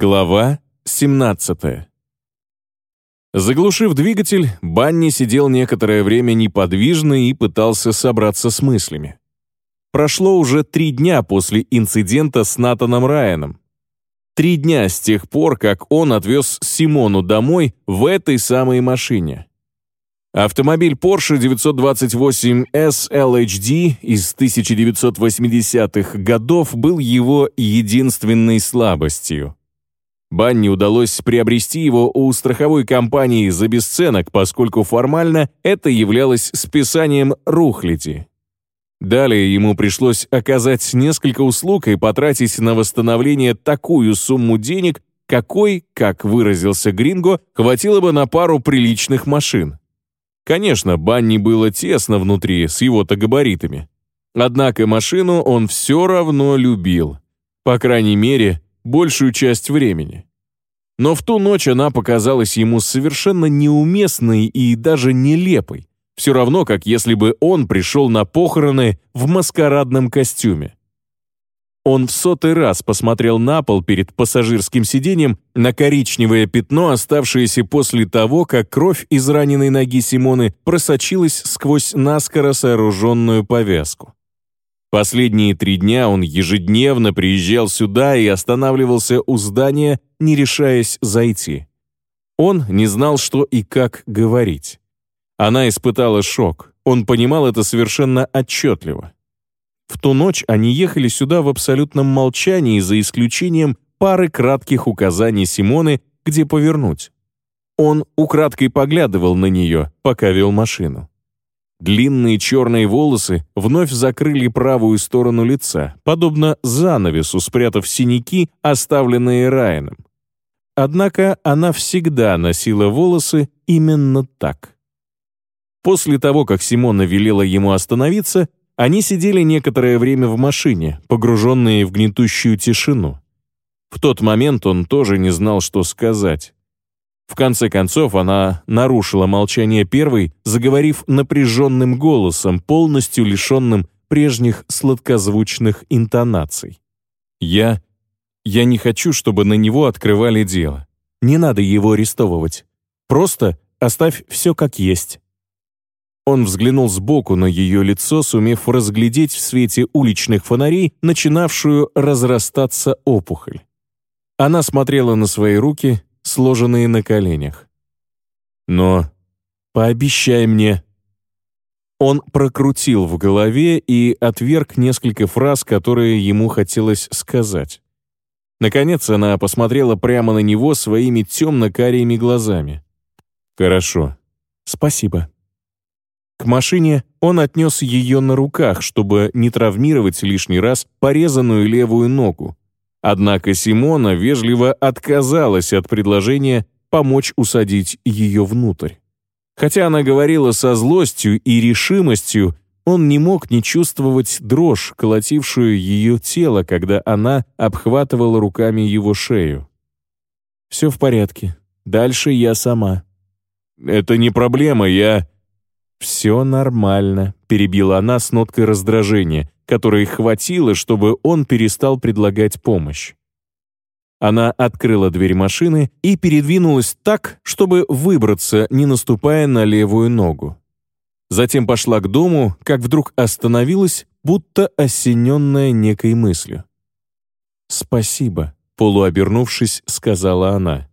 Глава 17 Заглушив двигатель, Банни сидел некоторое время неподвижно и пытался собраться с мыслями. Прошло уже три дня после инцидента с Натаном Райаном. Три дня с тех пор, как он отвез Симону домой в этой самой машине. Автомобиль Porsche 928S LHD из 1980-х годов был его единственной слабостью. Банни удалось приобрести его у страховой компании за бесценок, поскольку формально это являлось списанием рухляди. Далее ему пришлось оказать несколько услуг и потратить на восстановление такую сумму денег, какой, как выразился Гринго, хватило бы на пару приличных машин. Конечно, Банни было тесно внутри, с его-то габаритами. Однако машину он все равно любил. По крайней мере, большую часть времени. Но в ту ночь она показалась ему совершенно неуместной и даже нелепой, все равно, как если бы он пришел на похороны в маскарадном костюме. Он в сотый раз посмотрел на пол перед пассажирским сиденьем на коричневое пятно, оставшееся после того, как кровь из раненой ноги Симоны просочилась сквозь наскоро сооруженную повязку. Последние три дня он ежедневно приезжал сюда и останавливался у здания, не решаясь зайти. Он не знал, что и как говорить. Она испытала шок, он понимал это совершенно отчетливо. В ту ночь они ехали сюда в абсолютном молчании, за исключением пары кратких указаний Симоны, где повернуть. Он украдкой поглядывал на нее, пока вел машину. Длинные черные волосы вновь закрыли правую сторону лица, подобно занавесу, спрятав синяки, оставленные Райаном. Однако она всегда носила волосы именно так. После того, как Симона велела ему остановиться, они сидели некоторое время в машине, погруженные в гнетущую тишину. В тот момент он тоже не знал, что сказать. В конце концов, она нарушила молчание первой, заговорив напряженным голосом, полностью лишенным прежних сладкозвучных интонаций. «Я... я не хочу, чтобы на него открывали дело. Не надо его арестовывать. Просто оставь все как есть». Он взглянул сбоку на ее лицо, сумев разглядеть в свете уличных фонарей начинавшую разрастаться опухоль. Она смотрела на свои руки, сложенные на коленях. «Но пообещай мне...» Он прокрутил в голове и отверг несколько фраз, которые ему хотелось сказать. Наконец она посмотрела прямо на него своими темно-карими глазами. «Хорошо. Спасибо». К машине он отнес ее на руках, чтобы не травмировать лишний раз порезанную левую ногу, Однако Симона вежливо отказалась от предложения помочь усадить ее внутрь. Хотя она говорила со злостью и решимостью, он не мог не чувствовать дрожь, колотившую ее тело, когда она обхватывала руками его шею. «Все в порядке. Дальше я сама». «Это не проблема, я...» «Все нормально», — перебила она с ноткой раздражения, которой хватило, чтобы он перестал предлагать помощь. Она открыла дверь машины и передвинулась так, чтобы выбраться, не наступая на левую ногу. Затем пошла к дому, как вдруг остановилась, будто осененная некой мыслью. «Спасибо», — полуобернувшись, сказала она.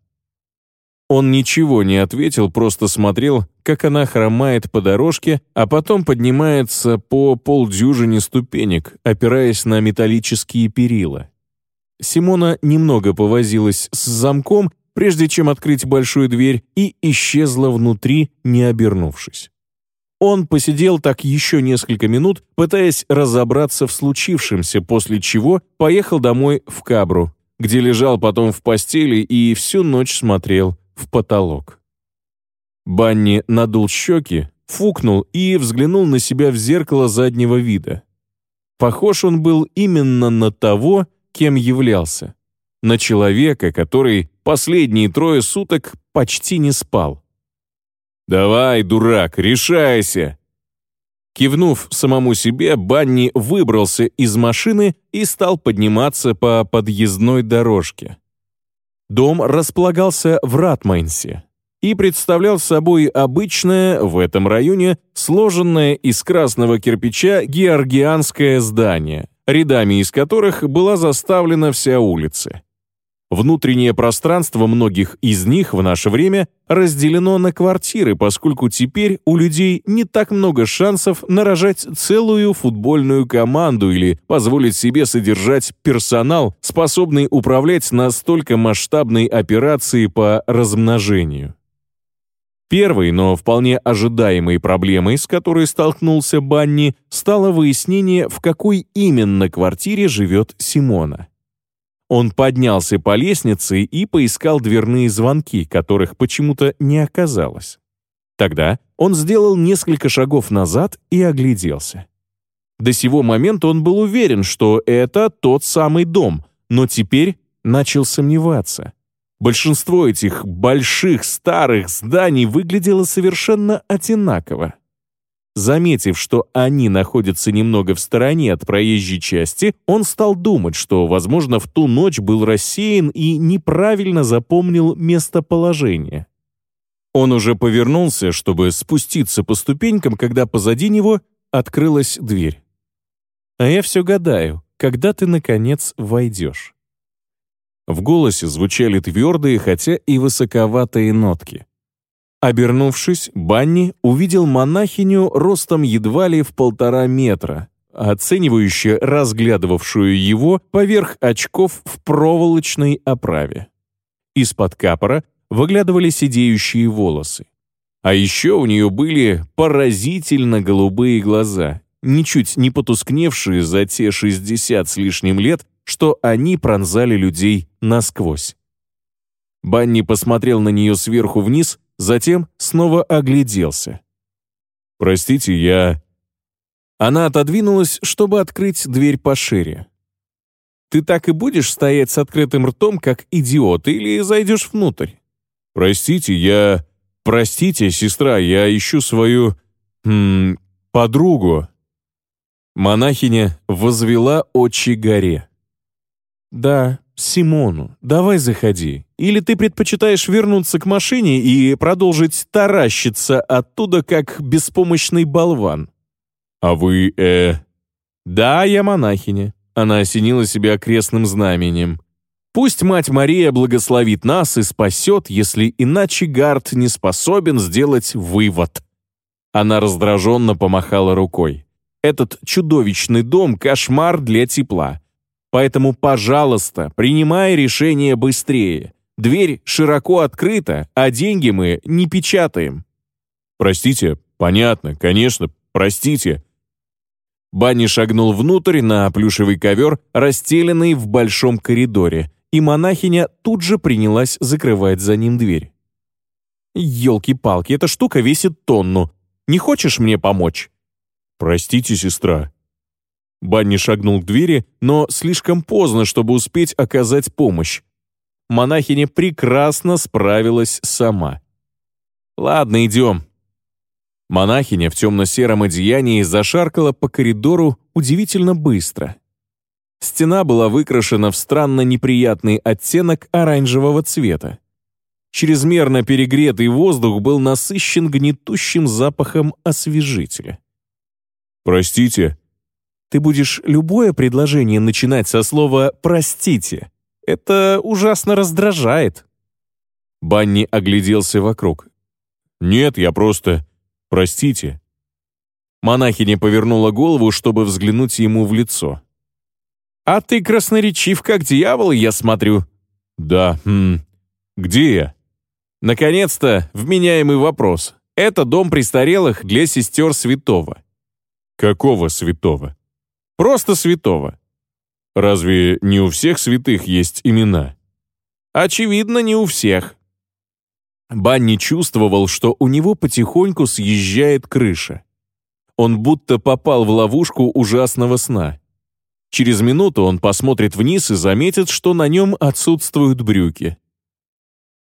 Он ничего не ответил, просто смотрел, как она хромает по дорожке, а потом поднимается по полдюжине ступенек, опираясь на металлические перила. Симона немного повозилась с замком, прежде чем открыть большую дверь, и исчезла внутри, не обернувшись. Он посидел так еще несколько минут, пытаясь разобраться в случившемся, после чего поехал домой в Кабру, где лежал потом в постели и всю ночь смотрел в потолок. Банни надул щеки, фукнул и взглянул на себя в зеркало заднего вида. Похож он был именно на того, кем являлся. На человека, который последние трое суток почти не спал. «Давай, дурак, решайся!» Кивнув самому себе, Банни выбрался из машины и стал подниматься по подъездной дорожке. Дом располагался в Ратмайнсе и представлял собой обычное, в этом районе, сложенное из красного кирпича георгианское здание, рядами из которых была заставлена вся улица. Внутреннее пространство многих из них в наше время разделено на квартиры, поскольку теперь у людей не так много шансов нарожать целую футбольную команду или позволить себе содержать персонал, способный управлять настолько масштабной операцией по размножению. Первой, но вполне ожидаемой проблемой, с которой столкнулся Банни, стало выяснение, в какой именно квартире живет Симона. Он поднялся по лестнице и поискал дверные звонки, которых почему-то не оказалось. Тогда он сделал несколько шагов назад и огляделся. До сего момента он был уверен, что это тот самый дом, но теперь начал сомневаться. Большинство этих больших старых зданий выглядело совершенно одинаково. Заметив, что они находятся немного в стороне от проезжей части, он стал думать, что, возможно, в ту ночь был рассеян и неправильно запомнил местоположение. Он уже повернулся, чтобы спуститься по ступенькам, когда позади него открылась дверь. «А я все гадаю, когда ты, наконец, войдешь?» В голосе звучали твердые, хотя и высоковатые нотки. Обернувшись, Банни увидел монахиню ростом едва ли в полтора метра, оценивающе разглядывавшую его поверх очков в проволочной оправе. Из-под капора выглядывали сидеющие волосы. А еще у нее были поразительно голубые глаза, ничуть не потускневшие за те 60 с лишним лет, что они пронзали людей насквозь. Банни посмотрел на нее сверху вниз затем снова огляделся. «Простите, я...» Она отодвинулась, чтобы открыть дверь пошире. «Ты так и будешь стоять с открытым ртом, как идиот, или зайдешь внутрь?» «Простите, я... Простите, сестра, я ищу свою... М -м, подругу». Монахиня возвела очи горе. «Да, Симону, давай заходи. Или ты предпочитаешь вернуться к машине и продолжить таращиться оттуда, как беспомощный болван?» «А вы, э...» «Да, я монахиня». Она осенила себя крестным знаменем. «Пусть Мать Мария благословит нас и спасет, если иначе Гард не способен сделать вывод». Она раздраженно помахала рукой. «Этот чудовищный дом — кошмар для тепла. Поэтому, пожалуйста, принимай решение быстрее. Дверь широко открыта, а деньги мы не печатаем». «Простите, понятно, конечно, простите». Банни шагнул внутрь на плюшевый ковер, расстеленный в большом коридоре, и монахиня тут же принялась закрывать за ним дверь. «Елки-палки, эта штука весит тонну. Не хочешь мне помочь?» «Простите, сестра», Банни шагнул к двери, но слишком поздно, чтобы успеть оказать помощь. Монахиня прекрасно справилась сама. «Ладно, идем». Монахиня в темно-сером одеянии зашаркала по коридору удивительно быстро. Стена была выкрашена в странно неприятный оттенок оранжевого цвета. Чрезмерно перегретый воздух был насыщен гнетущим запахом освежителя. «Простите», ты будешь любое предложение начинать со слова «простите». Это ужасно раздражает». Банни огляделся вокруг. «Нет, я просто... Простите». Монахиня повернула голову, чтобы взглянуть ему в лицо. «А ты красноречив, как дьявол, я смотрю». «Да, хм... Где я?» «Наконец-то, вменяемый вопрос. Это дом престарелых для сестер святого». «Какого святого?» Просто святого. Разве не у всех святых есть имена? Очевидно, не у всех. Банни чувствовал, что у него потихоньку съезжает крыша. Он будто попал в ловушку ужасного сна. Через минуту он посмотрит вниз и заметит, что на нем отсутствуют брюки.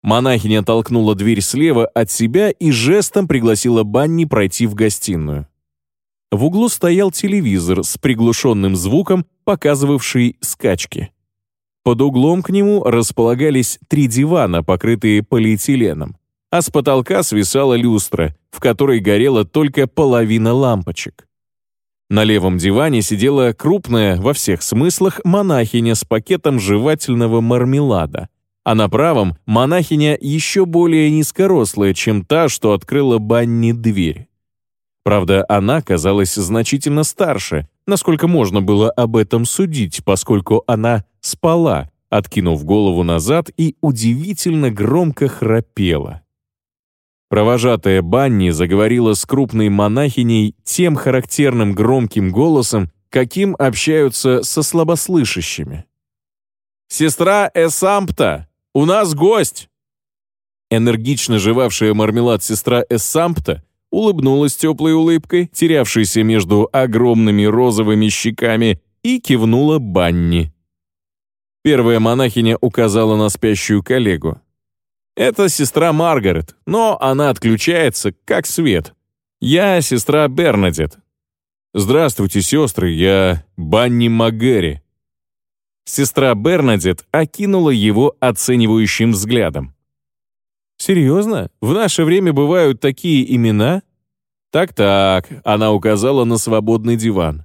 Монахиня толкнула дверь слева от себя и жестом пригласила Банни пройти в гостиную. В углу стоял телевизор с приглушенным звуком, показывавший скачки. Под углом к нему располагались три дивана, покрытые полиэтиленом, а с потолка свисала люстра, в которой горела только половина лампочек. На левом диване сидела крупная, во всех смыслах, монахиня с пакетом жевательного мармелада, а на правом — монахиня еще более низкорослая, чем та, что открыла Банни дверь. Правда, она казалась значительно старше, насколько можно было об этом судить, поскольку она спала, откинув голову назад и удивительно громко храпела. Провожатая Банни заговорила с крупной монахиней тем характерным громким голосом, каким общаются со слабослышащими. «Сестра Эсампта, у нас гость!» Энергично жевавшая мармелад сестра Эссампта улыбнулась теплой улыбкой, терявшейся между огромными розовыми щеками, и кивнула Банни. Первая монахиня указала на спящую коллегу. «Это сестра Маргарет, но она отключается, как свет. Я сестра Бернадет». «Здравствуйте, сестры, я Банни МакГэри». Сестра Бернадет окинула его оценивающим взглядом. «Серьезно? В наше время бывают такие имена?» «Так-так», — она указала на свободный диван.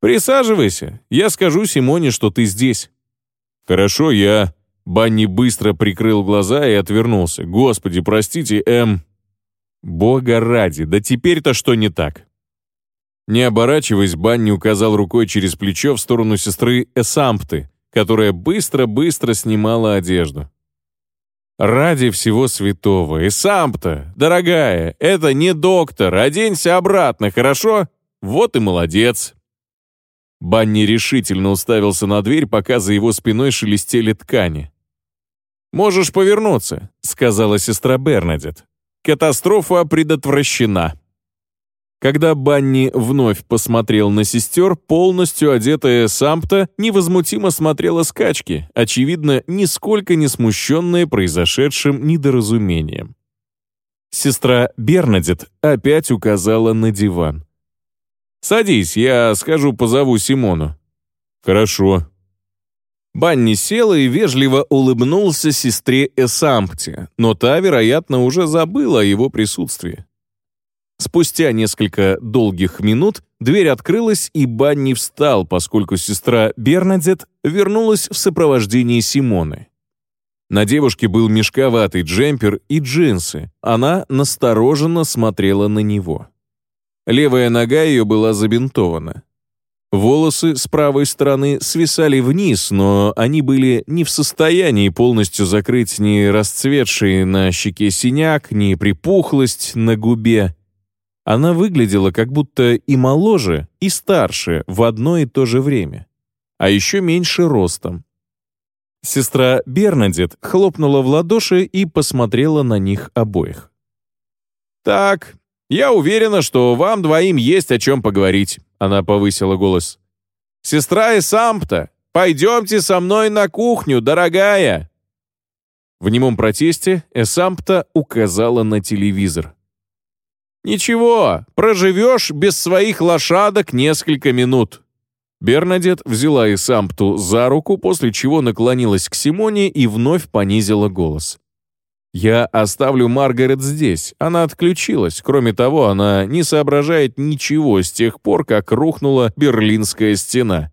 «Присаживайся, я скажу Симоне, что ты здесь». «Хорошо, я...» Банни быстро прикрыл глаза и отвернулся. «Господи, простите, эм...» «Бога ради, да теперь-то что не так?» Не оборачиваясь, Банни указал рукой через плечо в сторону сестры Эсампты, которая быстро-быстро снимала одежду. Ради всего святого. И сам-то, дорогая, это не доктор. Оденься обратно, хорошо? Вот и молодец. Банни решительно уставился на дверь, пока за его спиной шелестели ткани. «Можешь повернуться», — сказала сестра Бернадет. «Катастрофа предотвращена». Когда Банни вновь посмотрел на сестер, полностью одетая Сампта невозмутимо смотрела скачки, очевидно, нисколько не смущенная произошедшим недоразумением. Сестра Бернадет опять указала на диван. «Садись, я скажу, позову Симону». «Хорошо». Банни села и вежливо улыбнулся сестре Эсампте, но та, вероятно, уже забыла о его присутствии. Спустя несколько долгих минут дверь открылась, и Банни встал, поскольку сестра Бернадет вернулась в сопровождении Симоны. На девушке был мешковатый джемпер и джинсы. Она настороженно смотрела на него. Левая нога ее была забинтована. Волосы с правой стороны свисали вниз, но они были не в состоянии полностью закрыть ни расцветший на щеке синяк, ни припухлость на губе. Она выглядела как будто и моложе, и старше в одно и то же время. А еще меньше ростом. Сестра Бернадет хлопнула в ладоши и посмотрела на них обоих. «Так, я уверена, что вам двоим есть о чем поговорить», — она повысила голос. «Сестра Эсампта, пойдемте со мной на кухню, дорогая!» В немом протесте Эсампта указала на телевизор. «Ничего, проживешь без своих лошадок несколько минут». Бернадет взяла Исампту за руку, после чего наклонилась к Симоне и вновь понизила голос. «Я оставлю Маргарет здесь. Она отключилась. Кроме того, она не соображает ничего с тех пор, как рухнула Берлинская стена».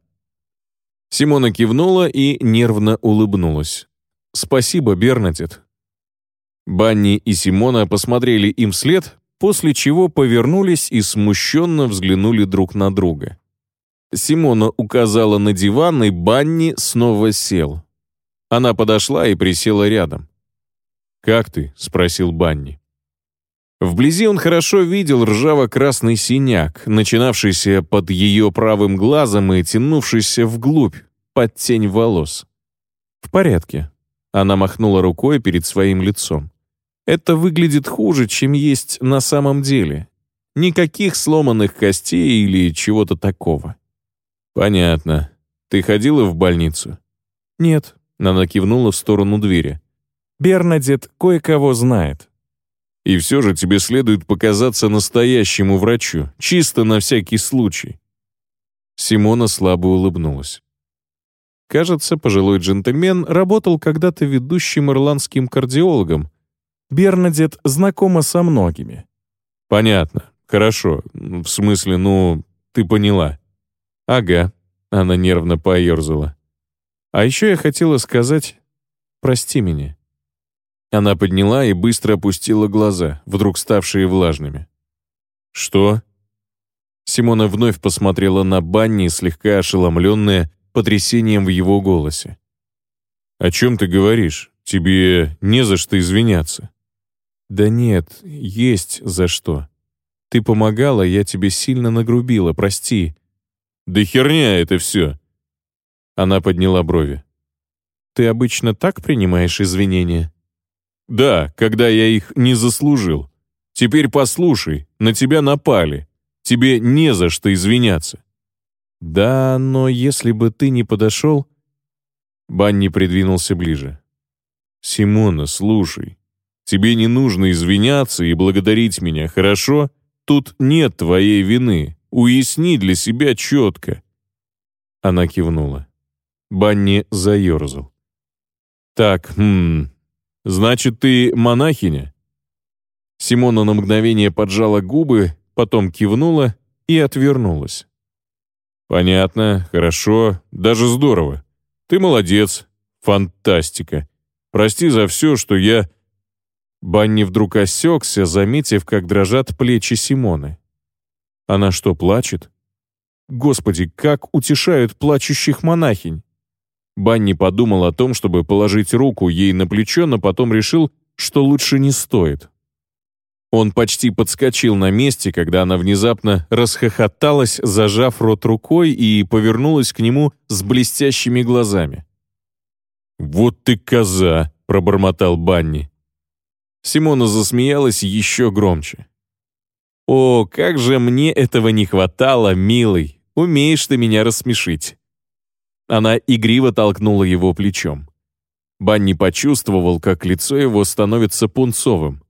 Симона кивнула и нервно улыбнулась. «Спасибо, Бернадет». Банни и Симона посмотрели им вслед, после чего повернулись и смущенно взглянули друг на друга. Симона указала на диван, и Банни снова сел. Она подошла и присела рядом. «Как ты?» — спросил Банни. Вблизи он хорошо видел ржаво-красный синяк, начинавшийся под ее правым глазом и тянувшийся вглубь, под тень волос. «В порядке». Она махнула рукой перед своим лицом. Это выглядит хуже, чем есть на самом деле. Никаких сломанных костей или чего-то такого. Понятно. Ты ходила в больницу? Нет. Она кивнула в сторону двери. Бернадет кое-кого знает. И все же тебе следует показаться настоящему врачу, чисто на всякий случай. Симона слабо улыбнулась. Кажется, пожилой джентльмен работал когда-то ведущим ирландским кардиологом. Бернадет знакома со многими. Понятно. Хорошо. В смысле, ну, ты поняла. Ага. Она нервно поерзала. А еще я хотела сказать «прости меня». Она подняла и быстро опустила глаза, вдруг ставшие влажными. «Что?» Симона вновь посмотрела на Банни, слегка ошеломленная потрясением в его голосе. «О чем ты говоришь? Тебе не за что извиняться». «Да нет, есть за что. Ты помогала, я тебе сильно нагрубила, прости». «Да херня это все!» Она подняла брови. «Ты обычно так принимаешь извинения?» «Да, когда я их не заслужил. Теперь послушай, на тебя напали. Тебе не за что извиняться». «Да, но если бы ты не подошел...» Банни придвинулся ближе. «Симона, слушай, тебе не нужно извиняться и благодарить меня, хорошо? Тут нет твоей вины. Уясни для себя четко». Она кивнула. Банни заерзал. «Так, хм, значит, ты монахиня?» Симона на мгновение поджала губы, потом кивнула и отвернулась. «Понятно, хорошо, даже здорово. Ты молодец, фантастика. Прости за все, что я...» Банни вдруг осекся, заметив, как дрожат плечи Симоны. «Она что, плачет?» «Господи, как утешают плачущих монахинь!» Банни подумал о том, чтобы положить руку ей на плечо, но потом решил, что лучше не стоит. Он почти подскочил на месте, когда она внезапно расхохоталась, зажав рот рукой и повернулась к нему с блестящими глазами. «Вот ты коза!» — пробормотал Банни. Симона засмеялась еще громче. «О, как же мне этого не хватало, милый! Умеешь ты меня рассмешить!» Она игриво толкнула его плечом. Банни почувствовал, как лицо его становится пунцовым.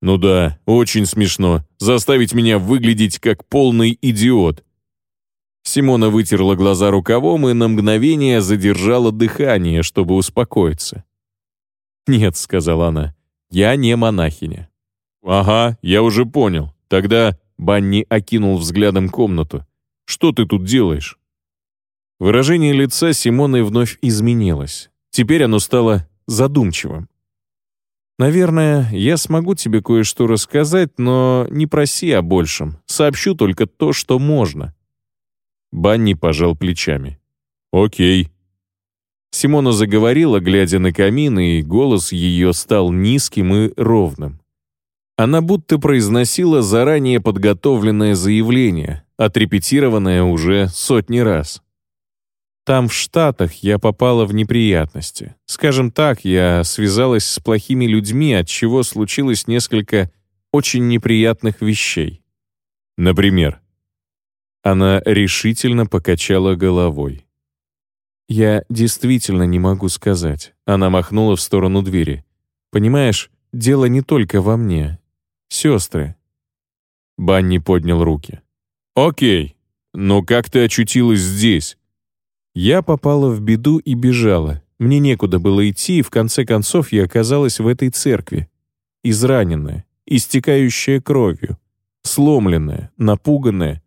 Ну да, очень смешно. Заставить меня выглядеть как полный идиот. Симона вытерла глаза рукавом и на мгновение задержала дыхание, чтобы успокоиться. «Нет», — сказала она, — «я не монахиня». «Ага, я уже понял. Тогда Банни окинул взглядом комнату. Что ты тут делаешь?» Выражение лица Симоны вновь изменилось. Теперь оно стало задумчивым. Наверное, я смогу тебе кое-что рассказать, но не проси о большем. Сообщу только то, что можно». Банни пожал плечами. «Окей». Симона заговорила, глядя на камин, и голос ее стал низким и ровным. Она будто произносила заранее подготовленное заявление, отрепетированное уже сотни раз. Там, в Штатах, я попала в неприятности. Скажем так, я связалась с плохими людьми, от чего случилось несколько очень неприятных вещей. Например, она решительно покачала головой. «Я действительно не могу сказать». Она махнула в сторону двери. «Понимаешь, дело не только во мне. Сестры». Банни поднял руки. «Окей, но как ты очутилась здесь? Я попала в беду и бежала. Мне некуда было идти, и в конце концов я оказалась в этой церкви. Израненная, истекающая кровью, сломленная, напуганная.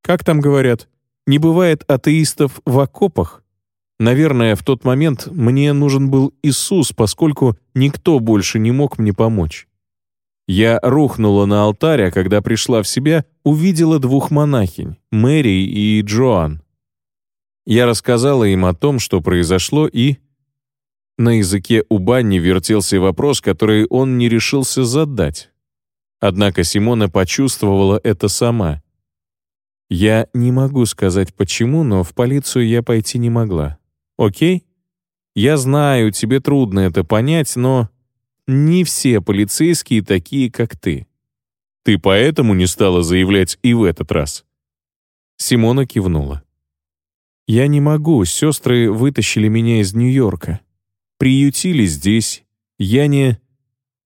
Как там говорят, не бывает атеистов в окопах? Наверное, в тот момент мне нужен был Иисус, поскольку никто больше не мог мне помочь. Я рухнула на алтарь, а когда пришла в себя, увидела двух монахинь, Мэри и Джоан. Я рассказала им о том, что произошло, и... На языке у Банни вертелся вопрос, который он не решился задать. Однако Симона почувствовала это сама. Я не могу сказать почему, но в полицию я пойти не могла. Окей? Я знаю, тебе трудно это понять, но не все полицейские такие, как ты. Ты поэтому не стала заявлять и в этот раз?» Симона кивнула. Я не могу, сестры вытащили меня из Нью-Йорка. Приютили здесь. Я не...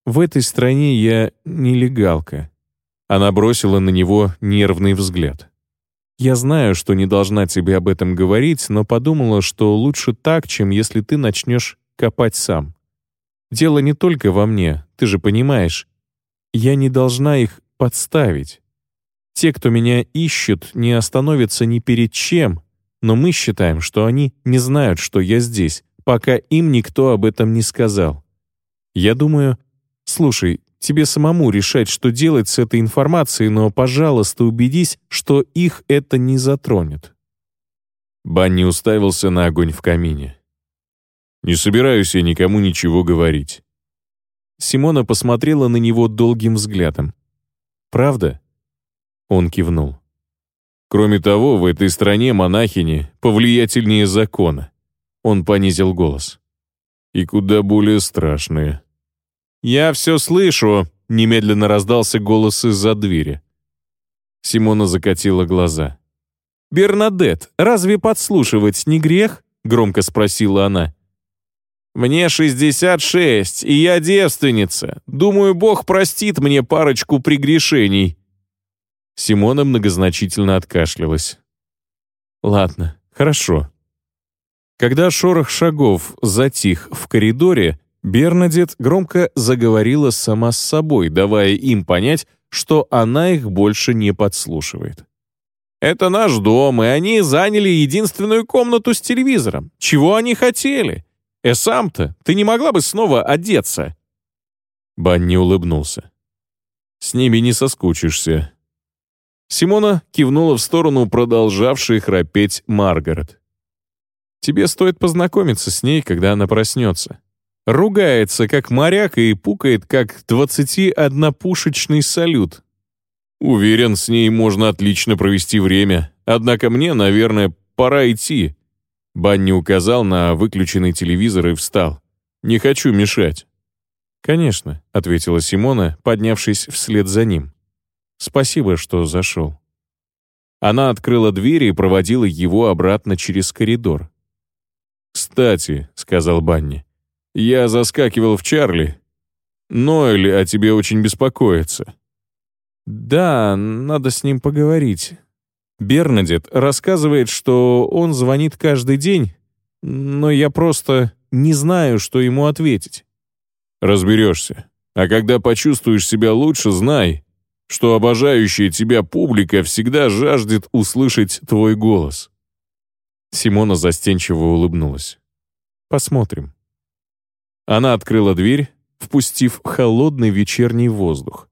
В этой стране я нелегалка. Она бросила на него нервный взгляд. Я знаю, что не должна тебе об этом говорить, но подумала, что лучше так, чем если ты начнешь копать сам. Дело не только во мне, ты же понимаешь. Я не должна их подставить. Те, кто меня ищут, не остановятся ни перед чем, но мы считаем, что они не знают, что я здесь, пока им никто об этом не сказал. Я думаю, слушай, тебе самому решать, что делать с этой информацией, но, пожалуйста, убедись, что их это не затронет». Банни уставился на огонь в камине. «Не собираюсь я никому ничего говорить». Симона посмотрела на него долгим взглядом. «Правда?» Он кивнул. «Кроме того, в этой стране монахини повлиятельнее закона». Он понизил голос. «И куда более страшные». «Я все слышу», — немедленно раздался голос из-за двери. Симона закатила глаза. «Бернадет, разве подслушивать не грех?» — громко спросила она. «Мне 66, и я девственница. Думаю, Бог простит мне парочку прегрешений». Симона многозначительно откашлялась. «Ладно, хорошо». Когда шорох шагов затих в коридоре, Бернадет громко заговорила сама с собой, давая им понять, что она их больше не подслушивает. «Это наш дом, и они заняли единственную комнату с телевизором. Чего они хотели? Э, сам-то, ты не могла бы снова одеться?» Банни улыбнулся. «С ними не соскучишься». Симона кивнула в сторону продолжавшей храпеть Маргарет. «Тебе стоит познакомиться с ней, когда она проснется. Ругается, как моряк, и пукает, как 21-пушечный салют. Уверен, с ней можно отлично провести время. Однако мне, наверное, пора идти. Банни указал на выключенный телевизор и встал. «Не хочу мешать». «Конечно», — ответила Симона, поднявшись вслед за ним. «Спасибо, что зашел». Она открыла дверь и проводила его обратно через коридор. «Кстати», — сказал Банни, я заскакивал в Чарли. Ноэль о тебе очень беспокоится». «Да, надо с ним поговорить. Бернадет рассказывает, что он звонит каждый день, но я просто не знаю, что ему ответить». «Разберешься. А когда почувствуешь себя лучше, знай, что обожающая тебя публика всегда жаждет услышать твой голос». Симона застенчиво улыбнулась. «Посмотрим». Она открыла дверь, впустив холодный вечерний воздух.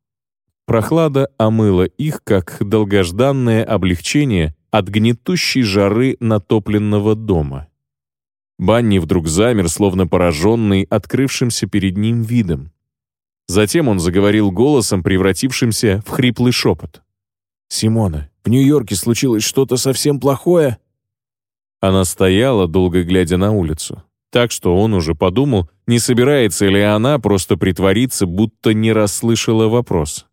Прохлада омыла их, как долгожданное облегчение от гнетущей жары натопленного дома. Банни вдруг замер, словно пораженный открывшимся перед ним видом. Затем он заговорил голосом, превратившимся в хриплый шепот. «Симона, в Нью-Йорке случилось что-то совсем плохое?» Она стояла, долго глядя на улицу так что он уже подумал, не собирается ли она просто притвориться, будто не расслышала вопрос.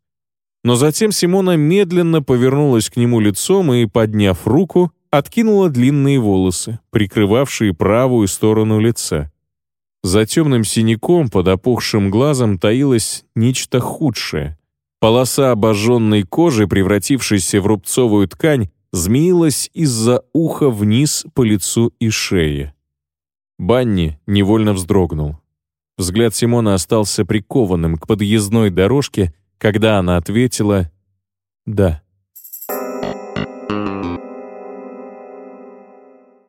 Но затем Симона медленно повернулась к нему лицом и, подняв руку, откинула длинные волосы, прикрывавшие правую сторону лица. За темным синяком под опухшим глазом таилось нечто худшее. Полоса обожженной кожи, превратившейся в рубцовую ткань, змеилась из-за уха вниз по лицу и шее. Банни невольно вздрогнул. Взгляд Симона остался прикованным к подъездной дорожке, когда она ответила «Да».